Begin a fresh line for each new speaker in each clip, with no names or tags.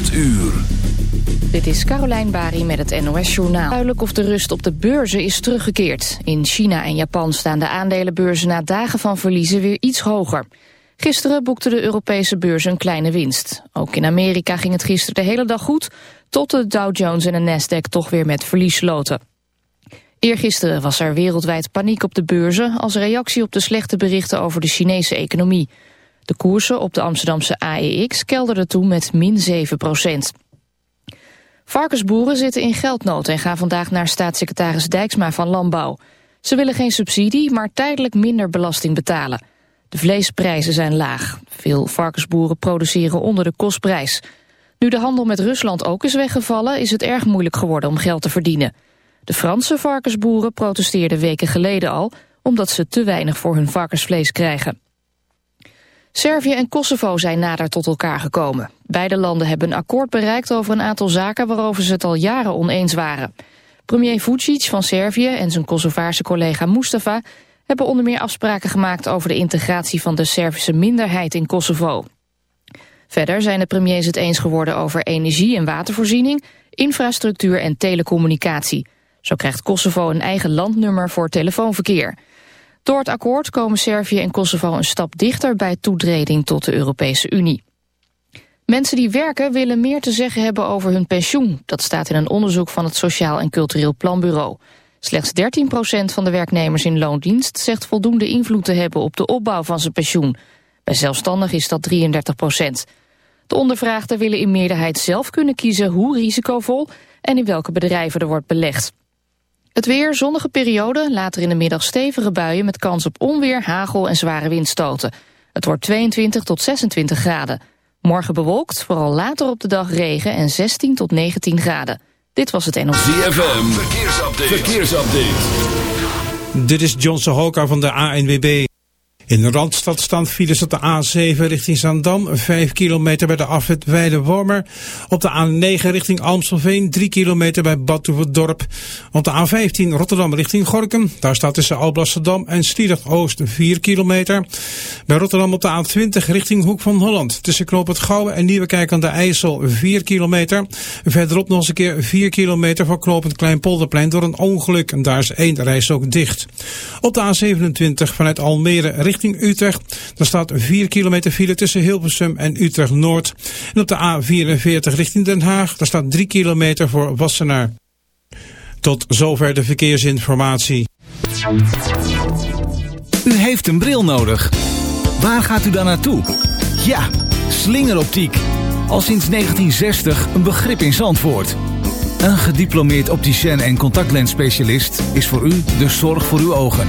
8 uur.
Dit is Carolijn Bari met het NOS Journaal. Duidelijk of de rust op de beurzen is teruggekeerd. In China en Japan staan de aandelenbeurzen na dagen van verliezen weer iets hoger. Gisteren boekten de Europese beurzen een kleine winst. Ook in Amerika ging het gisteren de hele dag goed... tot de Dow Jones en de Nasdaq toch weer met verlies sloten. Eergisteren was er wereldwijd paniek op de beurzen... als reactie op de slechte berichten over de Chinese economie. De koersen op de Amsterdamse AEX kelderden toen met min 7 procent. Varkensboeren zitten in geldnood en gaan vandaag naar staatssecretaris Dijksma van Landbouw. Ze willen geen subsidie, maar tijdelijk minder belasting betalen. De vleesprijzen zijn laag. Veel varkensboeren produceren onder de kostprijs. Nu de handel met Rusland ook is weggevallen, is het erg moeilijk geworden om geld te verdienen. De Franse varkensboeren protesteerden weken geleden al, omdat ze te weinig voor hun varkensvlees krijgen. Servië en Kosovo zijn nader tot elkaar gekomen. Beide landen hebben een akkoord bereikt over een aantal zaken waarover ze het al jaren oneens waren. Premier Vucic van Servië en zijn Kosovaarse collega Mustafa hebben onder meer afspraken gemaakt over de integratie van de Servische minderheid in Kosovo. Verder zijn de premiers het eens geworden over energie- en watervoorziening, infrastructuur en telecommunicatie. Zo krijgt Kosovo een eigen landnummer voor telefoonverkeer. Door het akkoord komen Servië en Kosovo een stap dichter bij toetreding tot de Europese Unie. Mensen die werken willen meer te zeggen hebben over hun pensioen. Dat staat in een onderzoek van het Sociaal en Cultureel Planbureau. Slechts 13% van de werknemers in loondienst zegt voldoende invloed te hebben op de opbouw van zijn pensioen. Bij zelfstandig is dat 33%. De ondervraagden willen in meerderheid zelf kunnen kiezen hoe risicovol en in welke bedrijven er wordt belegd. Het weer, zonnige periode, later in de middag stevige buien met kans op onweer, hagel en zware windstoten. Het wordt 22 tot 26 graden. Morgen bewolkt, vooral later op de dag regen en 16 tot 19 graden. Dit was het NOS.
ZFM, verkeersupdate. verkeersupdate.
Dit is John Sohoka van de ANWB. In de Randstad staan files op de A7 richting Zaandam, 5 kilometer bij de afwit Weide-Wormer. Op de A9 richting Amstelveen, 3 kilometer bij Badhoevedorp. Op de A15 Rotterdam richting Gorkum, daar staat tussen Alblasserdam en Stiedrecht-Oost 4 kilometer. Bij Rotterdam op de A20 richting Hoek van Holland, tussen Knoop het Gouwen en Nieuwekijk aan de IJssel 4 kilometer. Verderop nog eens een keer 4 kilometer voor Knopend Kleinpolderplein door een ongeluk en daar is één reis ook dicht. Op de A27 vanuit Almere richting richting Utrecht. Daar staat 4 kilometer file tussen Hilversum en Utrecht Noord. En op de A44 richting Den Haag, daar staat 3 kilometer voor Wassenaar. Tot zover de verkeersinformatie.
U heeft een bril nodig. Waar gaat u dan naartoe? Ja, slingeroptiek. Al sinds 1960 een begrip in Zandvoort. Een gediplomeerd opticien en contactlensspecialist is voor u de zorg voor uw ogen.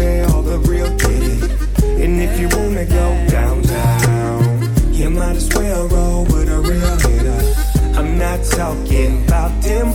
where all the real did it. And if you wanna go downtown, you might as well roll with a real hitter. I'm not talking about them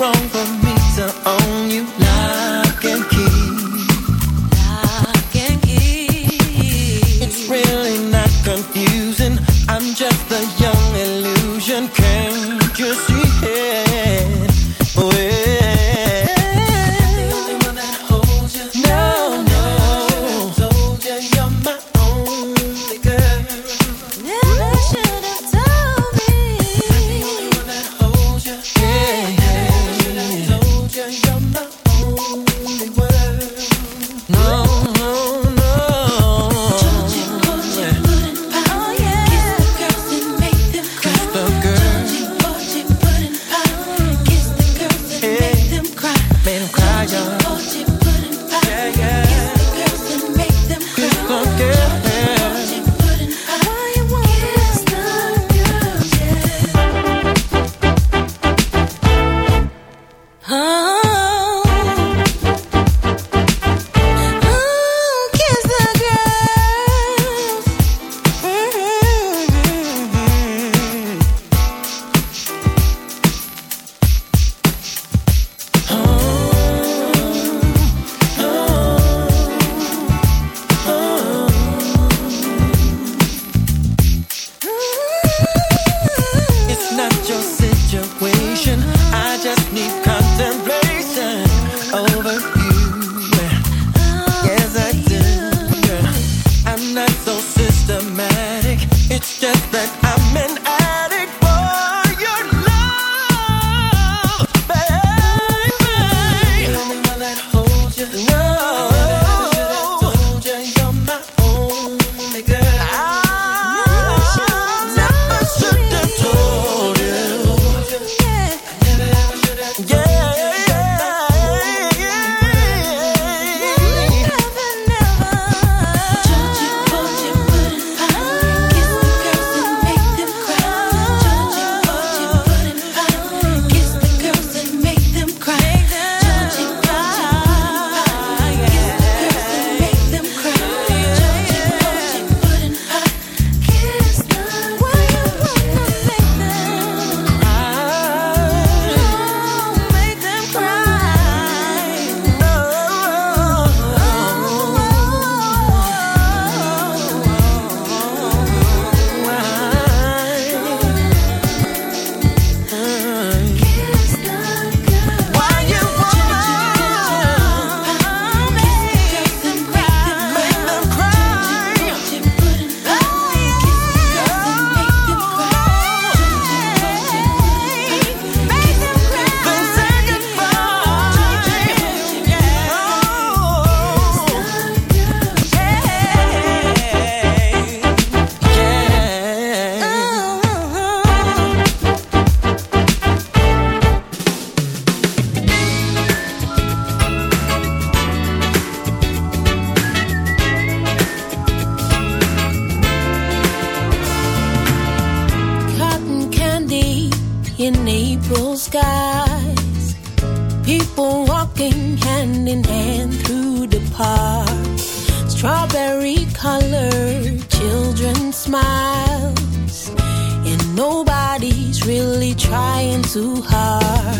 wrong for me to own
nobody's really trying too hard.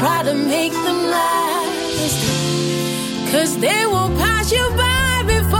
try to make them last. Cause they will pass you by before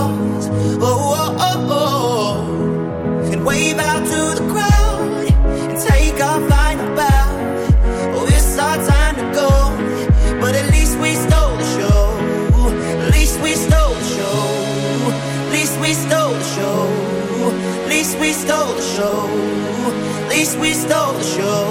Stole the show.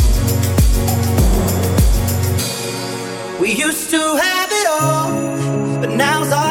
We used to have it all, but now's our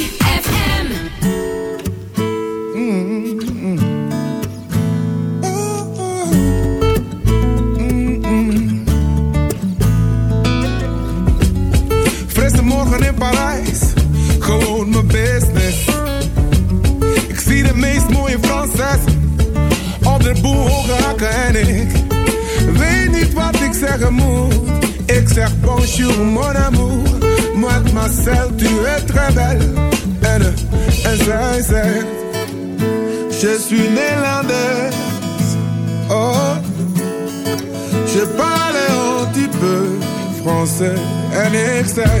that